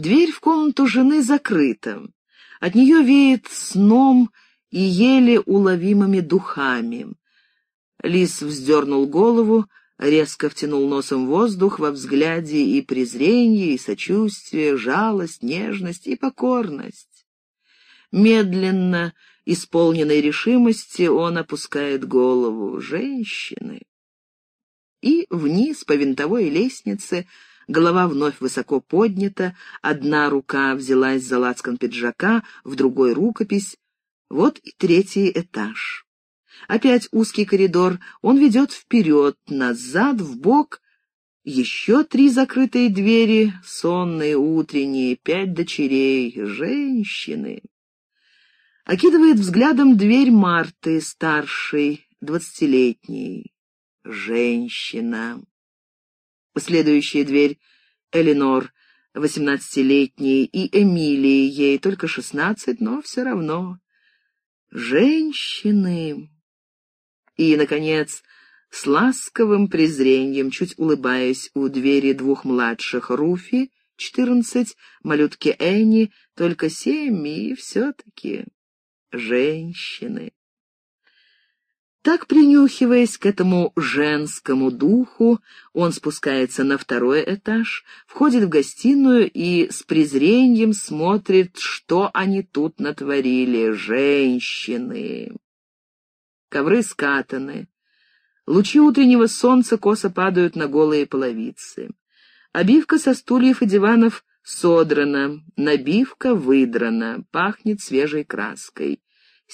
Дверь в комнату жены закрыта. От нее веет сном и еле уловимыми духами. Лис вздернул голову, резко втянул носом воздух во взгляде и презрение, и сочувствие, жалость, нежность и покорность. Медленно, исполненной решимости, он опускает голову. Женщины. И вниз по винтовой лестнице голова вновь высоко поднята, одна рука взялась за лацкан пиджака, в другой — рукопись. Вот и третий этаж. Опять узкий коридор, он ведет вперед, назад, в бок. Еще три закрытые двери, сонные, утренние, пять дочерей, женщины. Окидывает взглядом дверь Марты, старшей, двадцатилетней. Женщина. Следующая дверь — Эленор, восемнадцатилетней, и Эмилии, ей только шестнадцать, но все равно. Женщины. И, наконец, с ласковым презрением, чуть улыбаясь у двери двух младших, Руфи, четырнадцать, малютки Энни, только семь, и все-таки женщины. Так, принюхиваясь к этому женскому духу, он спускается на второй этаж, входит в гостиную и с презрением смотрит, что они тут натворили. Женщины. Ковры скатаны. Лучи утреннего солнца косо падают на голые половицы. Обивка со стульев и диванов содрана, набивка выдрана, пахнет свежей краской.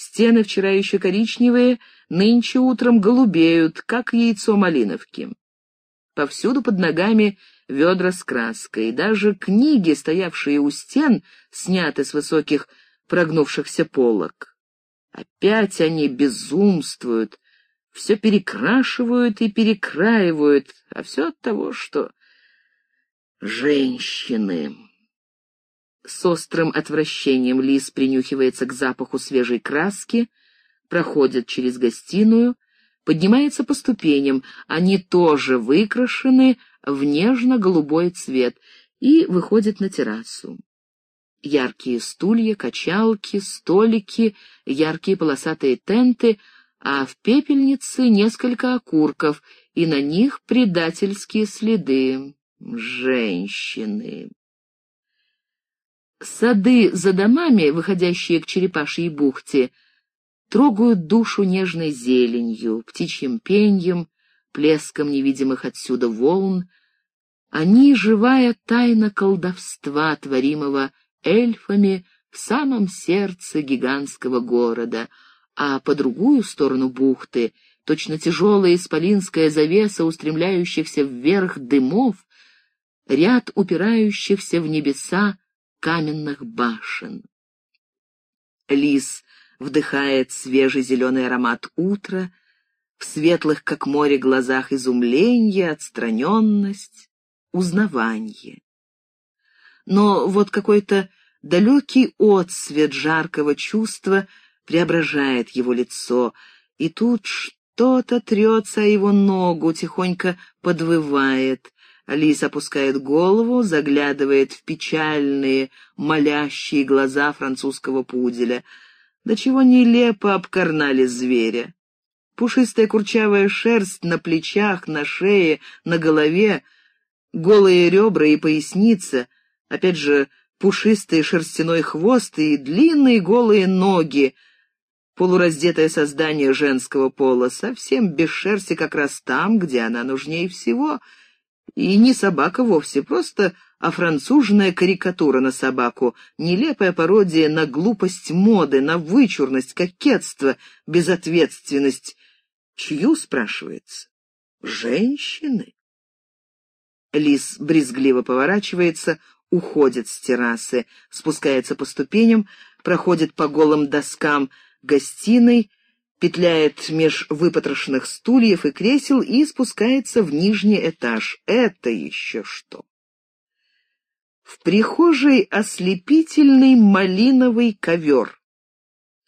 Стены вчера еще коричневые, нынче утром голубеют, как яйцо малиновки. Повсюду под ногами ведра с краской, даже книги, стоявшие у стен, сняты с высоких прогнувшихся полок. Опять они безумствуют, все перекрашивают и перекраивают, а все от того, что женщины... С острым отвращением Лис принюхивается к запаху свежей краски, проходит через гостиную, поднимается по ступеням, они тоже выкрашены в нежно-голубой цвет, и выходит на террасу. Яркие стулья, качалки, столики, яркие полосатые тенты, а в пепельнице несколько окурков, и на них предательские следы. Женщины. Сады за домами, выходящие к черепашьей бухте, трогают душу нежной зеленью, птичьим пеньем, плеском невидимых отсюда волн. Они — живая тайна колдовства, творимого эльфами в самом сердце гигантского города, а по другую сторону бухты, точно тяжелая исполинская завеса устремляющихся вверх дымов, ряд упирающихся в небеса каменных башен. Лис вдыхает свежий зеленый аромат утра, в светлых, как море, глазах изумление, отстраненность, узнавание. Но вот какой-то далекий отсвет жаркого чувства преображает его лицо, и тут что-то трется о его ногу, тихонько подвывает, Алиса опускает голову, заглядывает в печальные, молящие глаза французского пуделя. До чего нелепо обкорнали зверя. Пушистая курчавая шерсть на плечах, на шее, на голове, голые ребра и поясница, опять же, пушистый шерстяной хвост и длинные голые ноги, полураздетое создание женского пола, совсем без шерсти как раз там, где она нужнее всего — и не собака вовсе, просто офранцуженная карикатура на собаку, нелепая пародия на глупость моды, на вычурность, кокетство, безответственность. Чью, спрашивается? Женщины? Лис брезгливо поворачивается, уходит с террасы, спускается по ступеням, проходит по голым доскам гостиной, петляет меж выпотрошенных стульев и кресел и спускается в нижний этаж. Это еще что? В прихожей ослепительный малиновый ковер.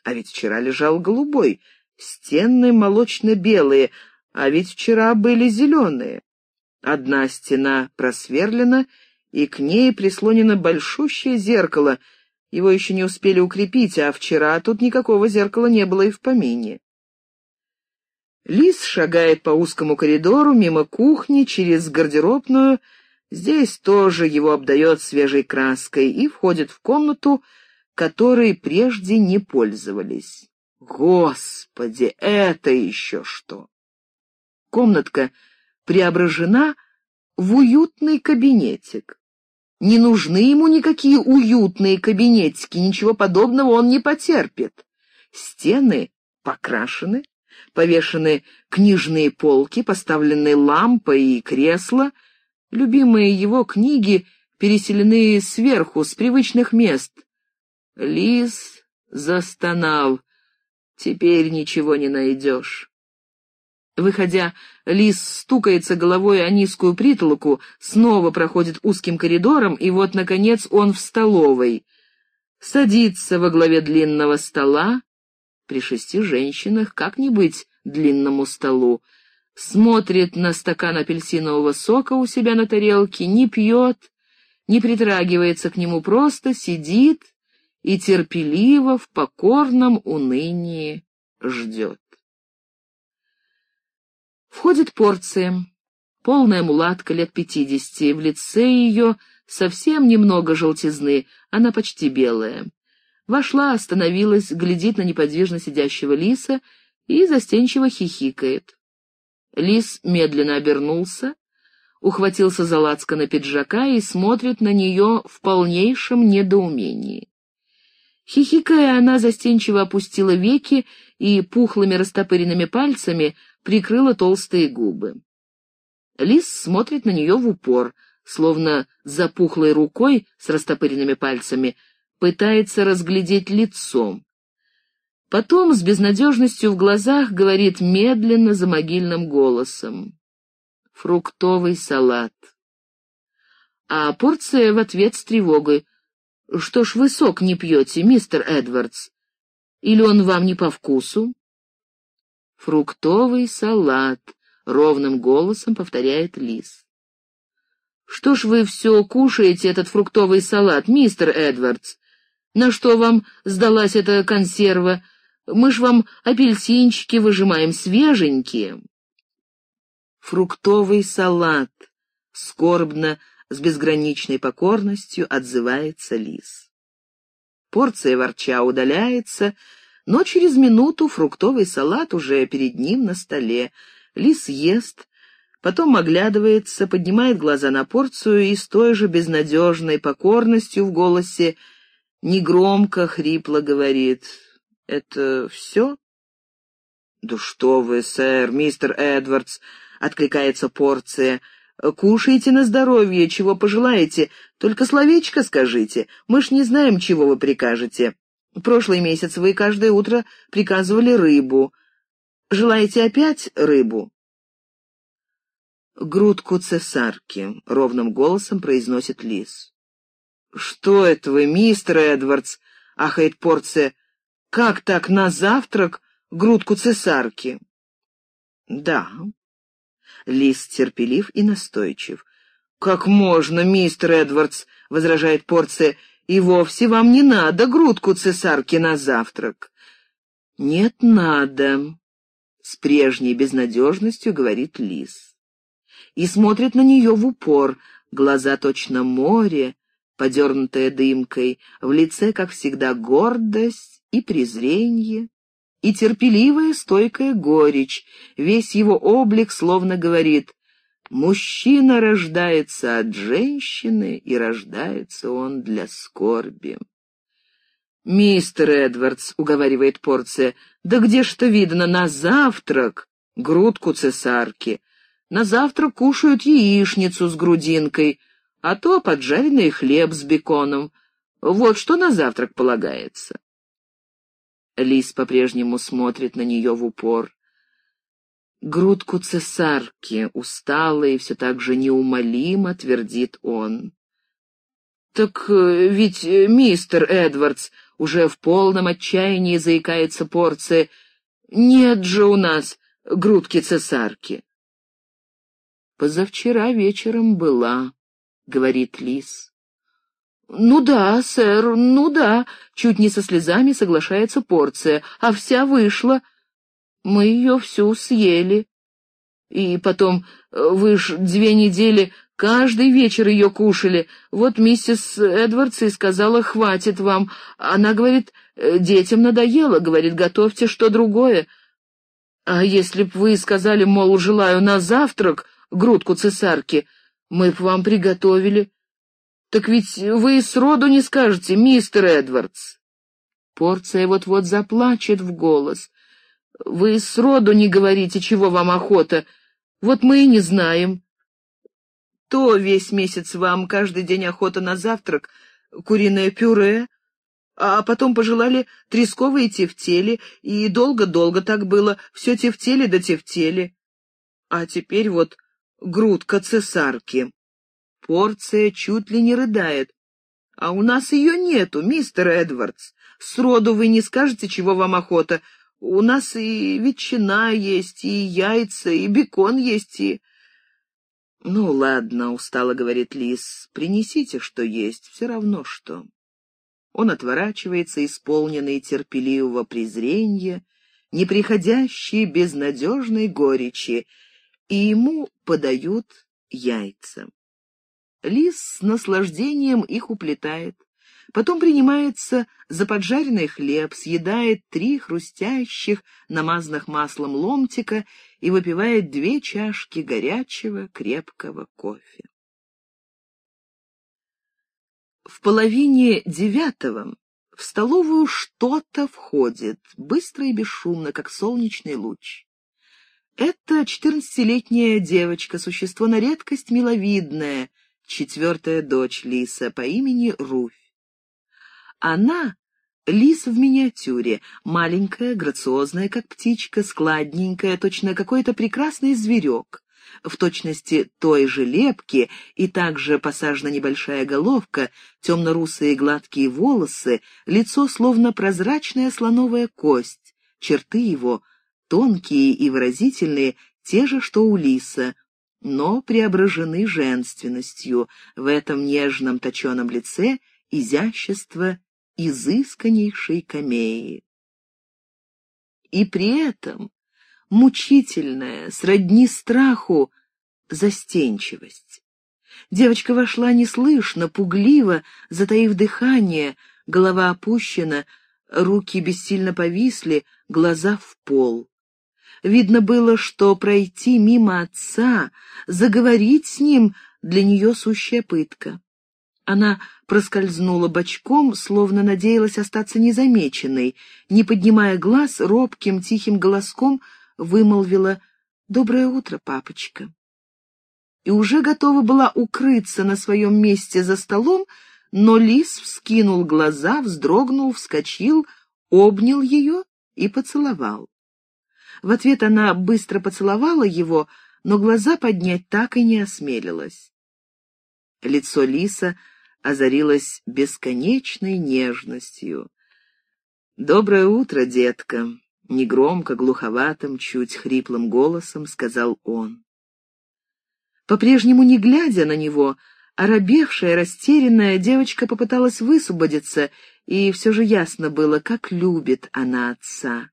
А ведь вчера лежал голубой, стены молочно-белые, а ведь вчера были зеленые. Одна стена просверлена, и к ней прислонено большущее зеркало. Его еще не успели укрепить, а вчера тут никакого зеркала не было и в помине. Лис шагает по узкому коридору, мимо кухни, через гардеробную. Здесь тоже его обдает свежей краской и входит в комнату, которой прежде не пользовались. Господи, это еще что! Комнатка преображена в уютный кабинетик. Не нужны ему никакие уютные кабинетики, ничего подобного он не потерпит. Стены покрашены, повешены книжные полки, поставлены лампа и кресла. Любимые его книги переселены сверху, с привычных мест. Лис застонал. Теперь ничего не найдешь. Выходя, лис стукается головой о низкую притолоку, снова проходит узким коридором, и вот, наконец, он в столовой. Садится во главе длинного стола, при шести женщинах, как не быть длинному столу, смотрит на стакан апельсинового сока у себя на тарелке, не пьет, не притрагивается к нему, просто сидит и терпеливо в покорном унынии ждет. Входит порция. Полная мулатка лет пятидесяти, в лице ее совсем немного желтизны, она почти белая. Вошла, остановилась, глядит на неподвижно сидящего лиса и застенчиво хихикает. Лис медленно обернулся, ухватился за на пиджака и смотрит на нее в полнейшем недоумении. Хихикая, она застенчиво опустила веки и пухлыми растопыренными пальцами прикрыла толстые губы. Лис смотрит на нее в упор, словно запухлой рукой с растопыренными пальцами пытается разглядеть лицом. Потом с безнадежностью в глазах говорит медленно за могильным голосом. Фруктовый салат. А порция в ответ с тревогой. «Что ж вы сок не пьете, мистер Эдвардс? Или он вам не по вкусу?» «Фруктовый салат», — ровным голосом повторяет Лис. «Что ж вы все кушаете, этот фруктовый салат, мистер Эдвардс? На что вам сдалась эта консерва? Мы ж вам апельсинчики выжимаем свеженькие». «Фруктовый салат», — скорбно, с безграничной покорностью отзывается Лис. Порция ворча удаляется, но через минуту фруктовый салат уже перед ним на столе. Лис ест, потом оглядывается, поднимает глаза на порцию и с той же безнадежной покорностью в голосе негромко, хрипло говорит «Это все?» «Да что вы, сэр, мистер Эдвардс!» — откликается порция. «Кушайте на здоровье, чего пожелаете, только словечко скажите, мы ж не знаем, чего вы прикажете. Прошлый месяц вы каждое утро приказывали рыбу. Желаете опять рыбу?» «Грудку цесарки», — ровным голосом произносит Лис. «Что это вы, мистер Эдвардс?» — ахает порция. «Как так на завтрак грудку цесарки?» «Да». Лис терпелив и настойчив. «Как можно, мистер Эдвардс?» — возражает порция и вовсе вам не надо грудку цесарки на завтрак. Нет, надо, с прежней безнадежностью говорит лис. И смотрит на нее в упор, глаза точно море, подернутое дымкой, в лице, как всегда, гордость и презрение, и терпеливая стойкая горечь, весь его облик словно говорит Мужчина рождается от женщины, и рождается он для скорби. «Мистер Эдвардс», — уговаривает Порция, — «да где ж то видно, на завтрак грудку цесарки. На завтрак кушают яичницу с грудинкой, а то поджаренный хлеб с беконом. Вот что на завтрак полагается». Лис по-прежнему смотрит на нее в упор грудку цесарки, устало все так же неумолимо твердит он. «Так э, ведь, э, мистер Эдвардс, уже в полном отчаянии заикается порция, нет же у нас грудки цесарки». «Позавчера вечером была», — говорит Лис. «Ну да, сэр, ну да», — чуть не со слезами соглашается порция, а вся вышла. Мы ее всю съели. И потом, вы ж две недели каждый вечер ее кушали. Вот миссис Эдвардс и сказала, хватит вам. Она говорит, детям надоело, говорит, готовьте что другое. А если б вы сказали, мол, желаю на завтрак грудку цесарки, мы б вам приготовили. Так ведь вы и сроду не скажете, мистер Эдвардс. Порция вот-вот заплачет в голос. Вы и сроду не говорите, чего вам охота. Вот мы и не знаем. То весь месяц вам каждый день охота на завтрак, куриное пюре, а потом пожелали тресковые тефтели, и долго-долго так было, все тефтели да тефтели. А теперь вот грудка цесарки. Порция чуть ли не рыдает. А у нас ее нету, мистер Эдвардс. Сроду вы не скажете, чего вам охота. У нас и ветчина есть, и яйца, и бекон есть, и... «Ну, ладно», — устало говорит Лис, — «принесите, что есть, все равно что». Он отворачивается, исполненный терпеливого презрения, неприходящей безнадежной горечи, и ему подают яйца. Лис с наслаждением их уплетает, потом принимается за поджаренный хлеб, съедает три хрустящих, намазанных маслом ломтика и выпивает две чашки горячего крепкого кофе. В половине девятого в столовую что-то входит, быстро и бесшумно, как солнечный луч. Это четырнадцатилетняя девочка, существо на редкость миловидное, четвертая дочь Лиса по имени Руфь. Она — лис в миниатюре, маленькая, грациозная, как птичка, складненькая, точно какой-то прекрасный зверек в точности той же лепки, и также посажена небольшая головка, темно-русые гладкие волосы, лицо словно прозрачная слоновая кость, черты его тонкие и выразительные, те же, что у лиса, но преображены женственностью, в этом нежном точеном лице изящество изысканнейшей камеи. И при этом мучительная, сродни страху, застенчивость. Девочка вошла неслышно, пугливо, затаив дыхание, голова опущена, руки бессильно повисли, глаза в пол. Видно было, что пройти мимо отца, заговорить с ним для нее сущая пытка. Она проскользнула бочком, словно надеялась остаться незамеченной, не поднимая глаз, робким тихим голоском вымолвила «Доброе утро, папочка». И уже готова была укрыться на своем месте за столом, но лис вскинул глаза, вздрогнул, вскочил, обнял ее и поцеловал. В ответ она быстро поцеловала его, но глаза поднять так и не осмелилась. Лицо лиса озарилось бесконечной нежностью. «Доброе утро, детка!» негромко, глуховатым, чуть хриплым голосом сказал он. По-прежнему не глядя на него, оробевшая, растерянная, девочка попыталась высвободиться, и все же ясно было, как любит она отца.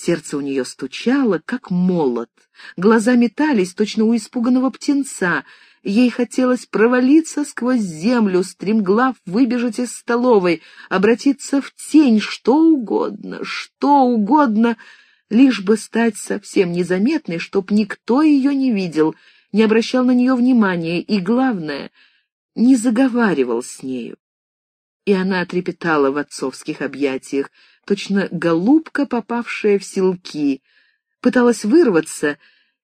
Сердце у нее стучало, как молот, глаза метались, точно у испуганного птенца, Ей хотелось провалиться сквозь землю, стремглав выбежать из столовой, обратиться в тень, что угодно, что угодно, лишь бы стать совсем незаметной, чтоб никто ее не видел, не обращал на нее внимания и, главное, не заговаривал с нею. И она трепетала в отцовских объятиях, точно голубка, попавшая в селки, пыталась вырваться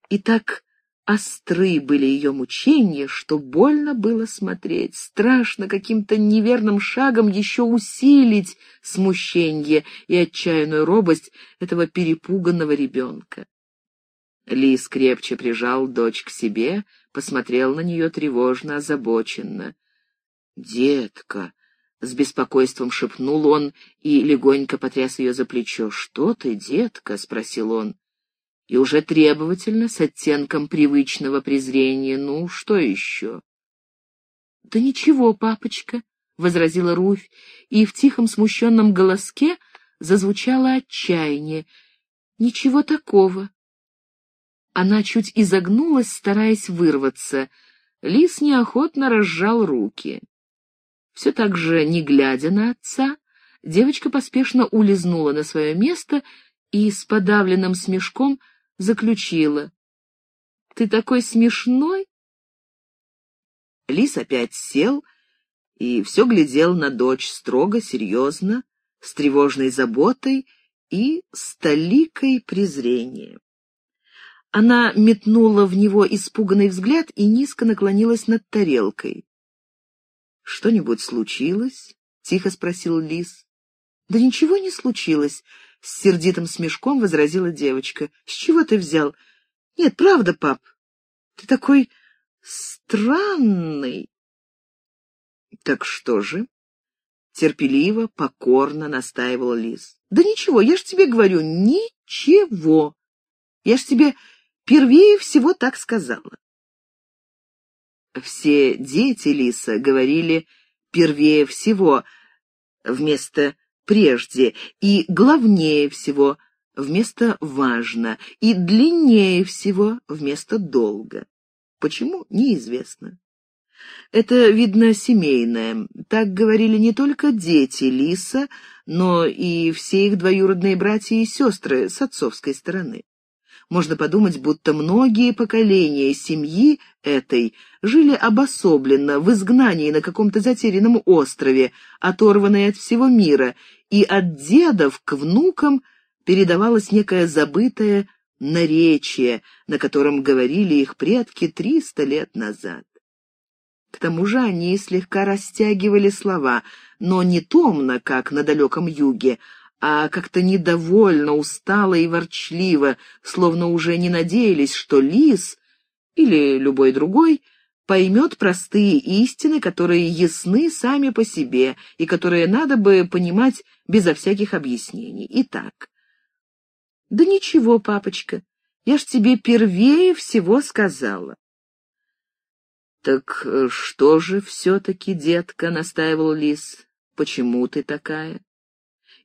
и так Остры были ее мучения, что больно было смотреть, страшно каким-то неверным шагом еще усилить смущение и отчаянную робость этого перепуганного ребенка. Лис крепче прижал дочь к себе, посмотрел на нее тревожно, озабоченно. «Детка!» — с беспокойством шепнул он и легонько потряс ее за плечо. «Что ты, детка?» — спросил он и уже требовательно, с оттенком привычного презрения. «Ну, что еще?» «Да ничего, папочка», — возразила Руфь, и в тихом смущенном голоске зазвучало отчаяние. «Ничего такого». Она чуть изогнулась, стараясь вырваться. Лис неохотно разжал руки. Все так же, не глядя на отца, девочка поспешно улизнула на свое место и с подавленным смешком заключила. «Ты такой смешной!» Лис опять сел и все глядел на дочь строго, серьезно, с тревожной заботой и столикой презрения. Она метнула в него испуганный взгляд и низко наклонилась над тарелкой. «Что-нибудь случилось?» — тихо спросил Лис. «Да ничего не случилось», — с сердитым смешком возразила девочка. «С чего ты взял? Нет, правда, пап, ты такой странный». «Так что же?» — терпеливо, покорно настаивал Лис. «Да ничего, я ж тебе говорю, ничего. Я ж тебе первее всего так сказала». Все дети Лиса говорили «первее всего» вместо «прежде» и «главнее всего» вместо «важно» и «длиннее всего» вместо «долго». Почему, неизвестно. Это, видно, семейное. Так говорили не только дети Лиса, но и все их двоюродные братья и сестры с отцовской стороны. Можно подумать, будто многие поколения семьи этой жили обособленно, в изгнании на каком-то затерянном острове, оторванные от всего мира, и от дедов к внукам передавалось некое забытое наречие, на котором говорили их предки триста лет назад. К тому же они слегка растягивали слова, но не томно, как на далеком юге, а как-то недовольно, устало и ворчливо, словно уже не надеялись, что лис или любой другой поймет простые истины, которые ясны сами по себе и которые надо бы понимать безо всяких объяснений. Итак. «Да ничего, папочка, я ж тебе первее всего сказала». «Так что же все-таки, детка?» — настаивал лис. «Почему ты такая?»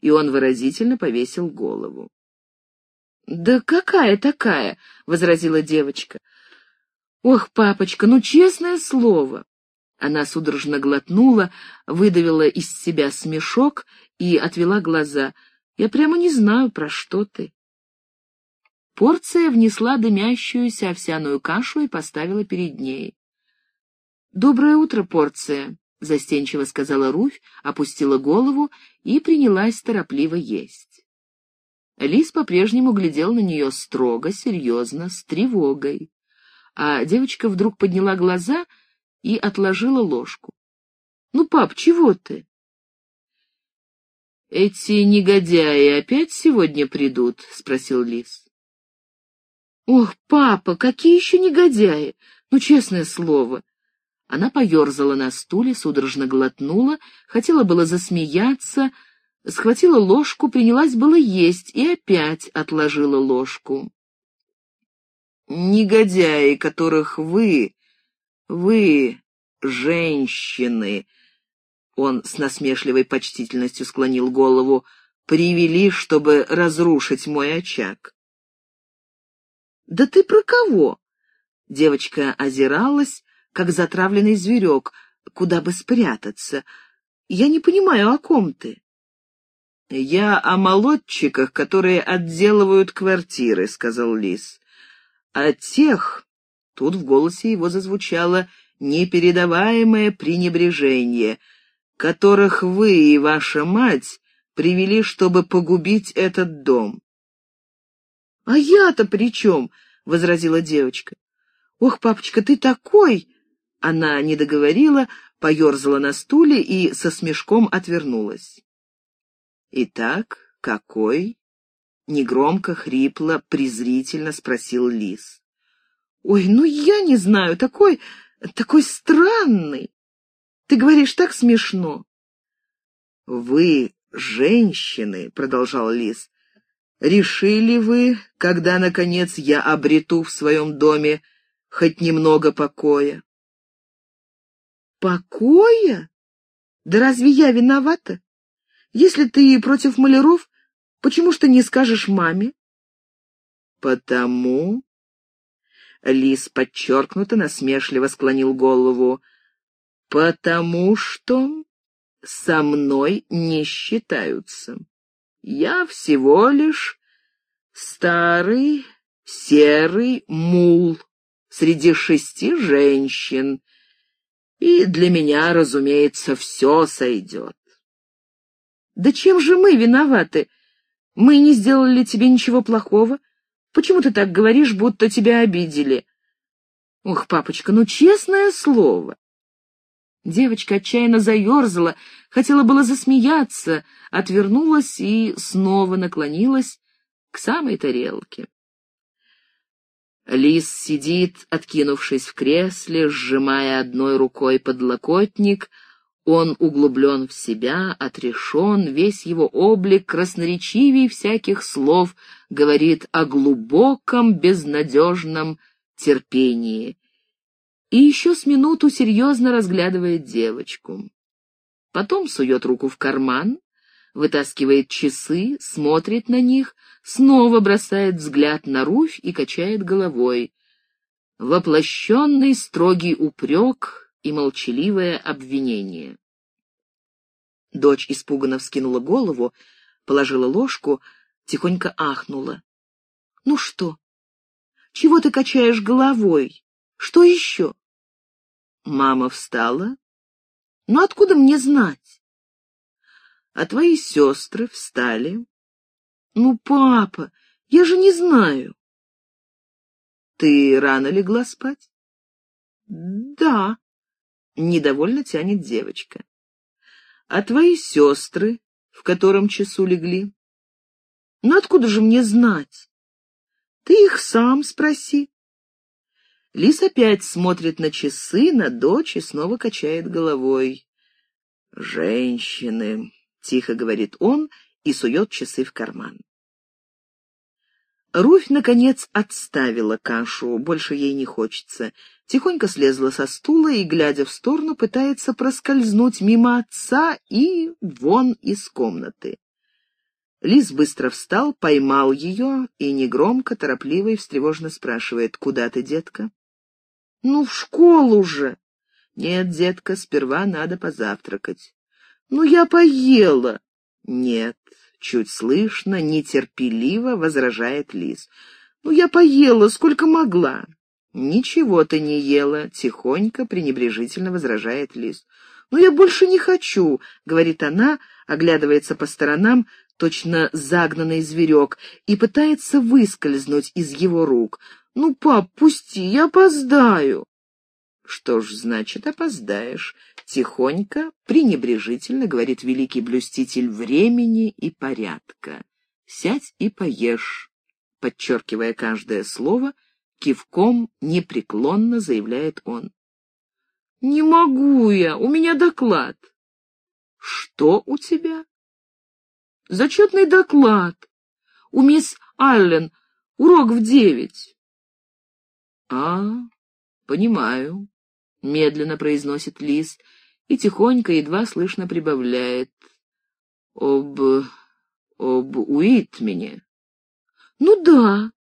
И он выразительно повесил голову. «Да какая такая?» — возразила девочка. «Ох, папочка, ну честное слово!» Она судорожно глотнула, выдавила из себя смешок и отвела глаза. «Я прямо не знаю, про что ты». Порция внесла дымящуюся овсяную кашу и поставила перед ней. «Доброе утро, порция!» — застенчиво сказала Руфь, опустила голову и принялась торопливо есть. Лис по-прежнему глядел на нее строго, серьезно, с тревогой. А девочка вдруг подняла глаза и отложила ложку. — Ну, пап, чего ты? — Эти негодяи опять сегодня придут? — спросил Лис. — Ох, папа, какие еще негодяи! Ну, честное слово, она поерзала на стуле, судорожно глотнула, хотела было засмеяться, схватила ложку, принялась было есть и опять отложила ложку. «Негодяи, которых вы, вы, женщины!» Он с насмешливой почтительностью склонил голову. «Привели, чтобы разрушить мой очаг». «Да ты про кого?» Девочка озиралась, как затравленный зверек, куда бы спрятаться. Я не понимаю, о ком ты. «Я о молодчиках, которые отделывают квартиры», — сказал Лис. «О тех...» — тут в голосе его зазвучало непередаваемое пренебрежение, которых вы и ваша мать привели, чтобы погубить этот дом. «А я-то при чем?» — возразила девочка. «Ох, папочка, ты такой!» Она не договорила, поерзала на стуле и со смешком отвернулась. «Итак, какой?» — негромко, хрипло, презрительно спросил Лис. «Ой, ну я не знаю, такой... такой странный. Ты говоришь так смешно». «Вы, женщины», — продолжал Лис, — «решили вы, когда, наконец, я обрету в своем доме хоть немного покоя?» Покоя? Да разве я виновата? Если ты против маляров, почему ж ты не скажешь маме? Потому... Лис подчеркнуто насмешливо склонил голову. «Потому что со мной не считаются. Я всего лишь старый серый мул среди шести женщин, и для меня, разумеется, все сойдет. Да чем же мы виноваты? Мы не сделали тебе ничего плохого. Почему ты так говоришь, будто тебя обидели? Ох, папочка, ну честное слово. Девочка отчаянно заерзала, хотела было засмеяться, отвернулась и снова наклонилась к самой тарелке. Лис сидит, откинувшись в кресле, сжимая одной рукой подлокотник. Он углублен в себя, отрешен, весь его облик красноречивей всяких слов говорит о глубоком, безнадежном терпении. И еще с минуту серьезно разглядывает девочку. Потом сует руку в карман, вытаскивает часы, смотрит на них, снова бросает взгляд на Руфь и качает головой. Воплощенный строгий упрек и молчаливое обвинение. Дочь испуганно вскинула голову, положила ложку, тихонько ахнула. — Ну что? Чего ты качаешь головой? Что еще? Мама встала. — Ну откуда мне знать? А твои сестры встали, «Ну, папа, я же не знаю». «Ты рано легла спать?» «Да», — недовольно тянет девочка. «А твои сестры в котором часу легли?» «Ну, откуда же мне знать? Ты их сам спроси». Лис опять смотрит на часы, на дочь и снова качает головой. «Женщины», — тихо говорит он и сует часы в карман. Руфь, наконец, отставила кашу, больше ей не хочется. Тихонько слезла со стула и, глядя в сторону, пытается проскользнуть мимо отца и вон из комнаты. Лис быстро встал, поймал ее и негромко, торопливо и встревожно спрашивает, «Куда ты, детка?» «Ну, в школу же!» «Нет, детка, сперва надо позавтракать». «Ну, я поела». «Нет, Чуть слышно, нетерпеливо возражает Лис. «Ну, я поела, сколько могла». «Ничего ты не ела», — тихонько, пренебрежительно возражает Лис. «Ну, я больше не хочу», — говорит она, оглядывается по сторонам, точно загнанный зверек, и пытается выскользнуть из его рук. «Ну, пап, пусти, я опоздаю». «Что ж, значит, опоздаешь», — тихонько, пренебрежительно говорит великий блюститель времени и порядка. «Сядь и поешь», — подчеркивая каждое слово, кивком непреклонно заявляет он. «Не могу я, у меня доклад». «Что у тебя?» «Зачетный доклад. У мисс Аллен урок в девять». «А, понимаю», — медленно произносит Лис и тихонько, едва слышно прибавляет. «Об... об Уитмене». «Ну да».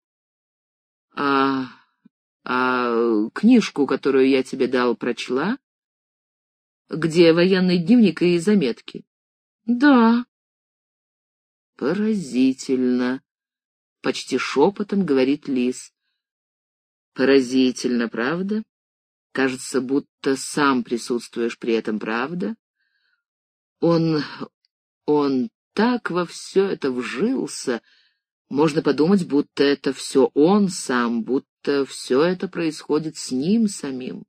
«А... а книжку, которую я тебе дал, прочла?» «Где военный дневник и заметки?» «Да». «Поразительно», — почти шепотом говорит Лис. «Поразительно, правда?» Кажется, будто сам присутствуешь при этом, правда? Он... он так во все это вжился, можно подумать, будто это все он сам, будто все это происходит с ним самим.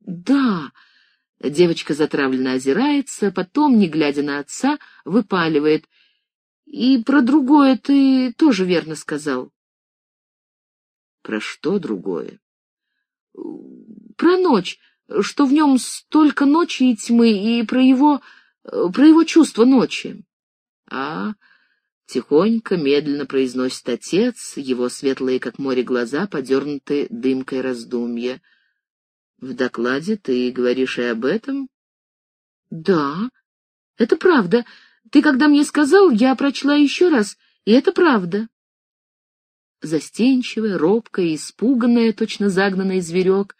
«Да!» — девочка затравленно озирается, потом, не глядя на отца, выпаливает. «И про другое ты тоже верно сказал». «Про что другое?» Про ночь, что в нем столько ночи и тьмы, и про его... про его чувство ночи. А, тихонько, медленно произносит отец, его светлые, как море, глаза, подернуты дымкой раздумья. В докладе ты говоришь и об этом? Да, это правда. Ты когда мне сказал, я прочла еще раз, и это правда. Застенчивая, робкая, испуганная, точно загнанный зверек,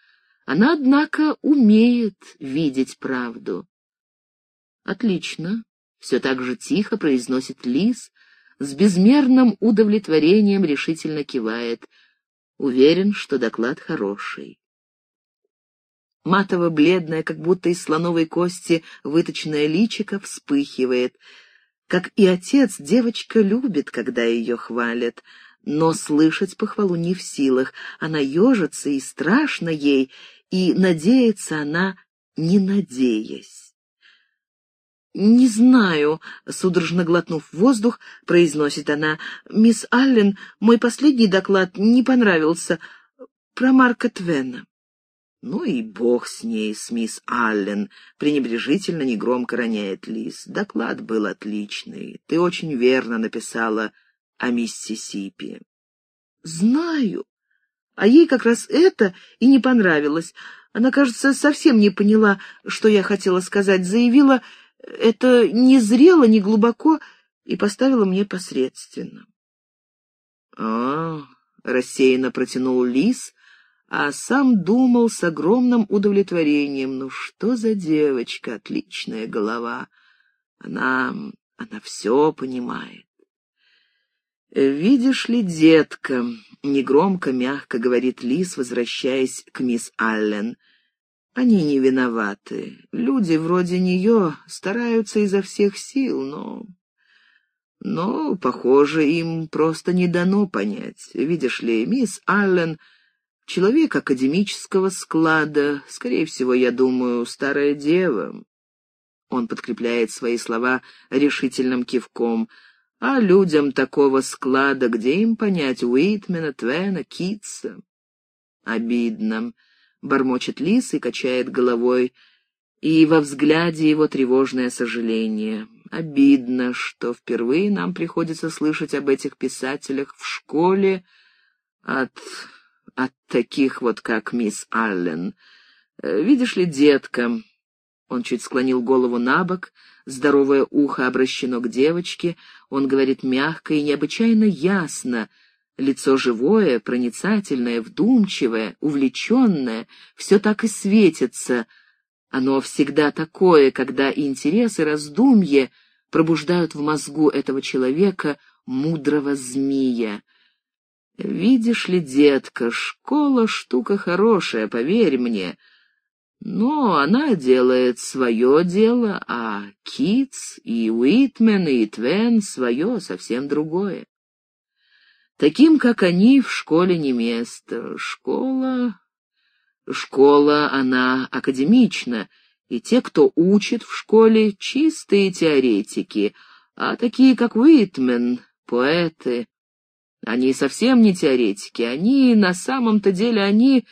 она, однако, умеет видеть правду. Отлично, все так же тихо произносит Лис, с безмерным удовлетворением решительно кивает. Уверен, что доклад хороший. Матово-бледная, как будто из слоновой кости выточенная личико вспыхивает. Как и отец, девочка любит, когда ее хвалят, но слышать похвалу не в силах. Она ежится, и страшно ей, и надеется она, не надеясь. «Не знаю», — судорожно глотнув воздух, произносит она. «Мисс Аллен, мой последний доклад не понравился. Про Марка Твена». «Ну и бог с ней, с мисс Аллен», — пренебрежительно негромко роняет Лис. «Доклад был отличный. Ты очень верно написала о Миссисипи». «Знаю. А ей как раз это и не понравилось. Она, кажется, совсем не поняла, что я хотела сказать. Заявила, это не зрело, не глубоко и поставило мне посредственно. А, рассеянно протянул лис, а сам думал с огромным удовлетворением. Ну что за девочка, отличная голова. Она... она все понимает. «Видишь ли, детка», — негромко, мягко говорит Лис, возвращаясь к мисс Аллен, они не виноваты. Люди вроде нее стараются изо всех сил, но... Но, похоже, им просто не дано понять. Видишь ли, мисс Аллен — человек академического склада, скорее всего, я думаю, старая дева. Он подкрепляет свои слова решительным кивком. А людям такого склада, где им понять Уитмена, Твена, Китса? Обидно бормочет лис и качает головой, и во взгляде его тревожное сожаление. Обидно, что впервые нам приходится слышать об этих писателях в школе от... от таких вот, как мисс Аллен. Э, видишь ли, детка... Он чуть склонил голову на бок, здоровое ухо обращено к девочке, он говорит мягко и необычайно ясно — Лицо живое, проницательное, вдумчивое, увлеченное, все так и светится. Оно всегда такое, когда интерес и раздумье пробуждают в мозгу этого человека мудрого змея. Видишь ли, детка, школа — штука хорошая, поверь мне. Но она делает свое дело, а Китс и Уитмен и Твен — свое, совсем другое. Таким, как они, в школе не место. Школа... Школа, она академична, и те, кто учит в школе, чистые теоретики, а такие, как Уитмен, поэты, они совсем не теоретики, они, на самом-то деле, они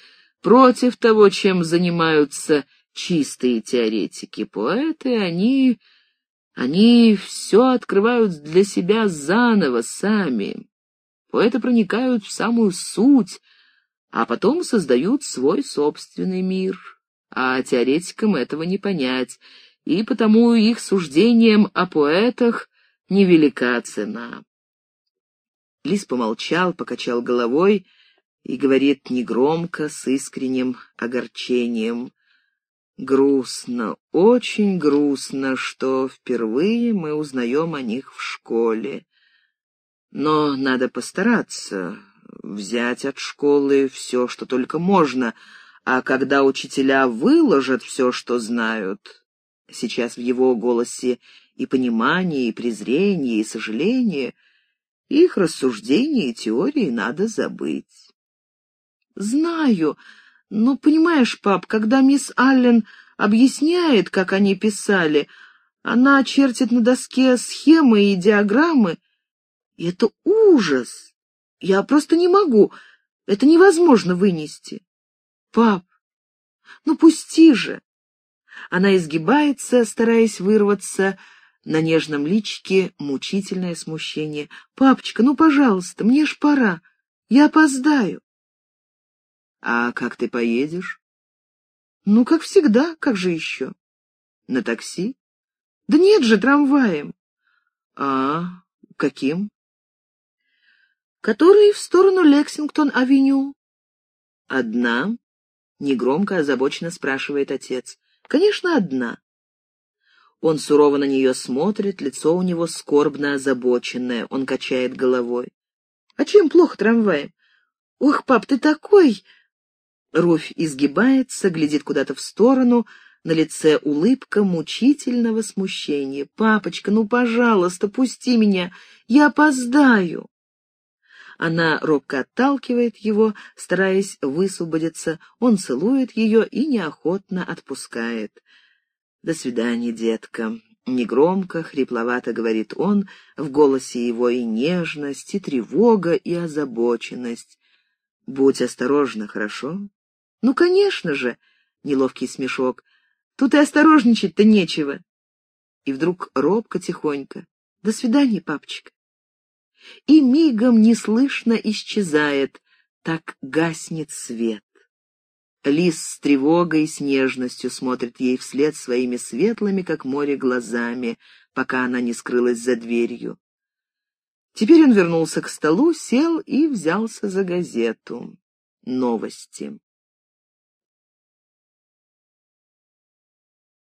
против того, чем занимаются чистые теоретики. Поэты, они... они все открывают для себя заново сами. Поэты проникают в самую суть, а потом создают свой собственный мир. А теоретикам этого не понять, и потому их суждениям о поэтах невелика цена. Лис помолчал, покачал головой и говорит негромко, с искренним огорчением. Грустно, очень грустно, что впервые мы узнаем о них в школе. Но надо постараться взять от школы все, что только можно, а когда учителя выложат все, что знают... Сейчас в его голосе и понимание, и презрение, и сожаление, их рассуждения и теории надо забыть. «Знаю, но, понимаешь, пап, когда мисс Аллен объясняет, как они писали, она чертит на доске схемы и диаграммы, и это ужас. Я просто не могу. Это невозможно вынести. Пап, ну пусти же. Она изгибается, стараясь вырваться. На нежном личике мучительное смущение. «Папочка, ну, пожалуйста, мне ж пора. Я опоздаю». «А как ты поедешь?» Ну, как всегда, как же еще? На такси? Да нет же, трамваем. А, каким? Который в сторону Лексингтон-авеню. Одна? Негромко, озабоченно спрашивает отец. Конечно, одна. Он сурово на нее смотрит, лицо у него скорбно озабоченное, он качает головой. «А чем плохо трамваем? Ох, пап, ты такой...» Руфь изгибается, глядит куда-то в сторону, на лице улыбка мучительного смущения. «Папочка, ну, пожалуйста, пусти меня, я опоздаю!» Она робко отталкивает его, стараясь высвободиться. Он целует ее и неохотно отпускает. «До свидания, детка», Негромко, хрипловато говорит он, в голосе его и нежность, и тревога, и озабоченность. «Будь осторожна, хорошо?» «Ну, конечно же!» — неловкий смешок. «Тут и осторожничать-то нечего!» И вдруг робко, тихонько. «До свидания, папочка!» И мигом неслышно исчезает, так гаснет свет. Лис с тревогой и с нежностью смотрит ей вслед своими светлыми, как море, глазами, пока она не скрылась за дверью. Теперь он вернулся к столу, сел и взялся за газету. Новости.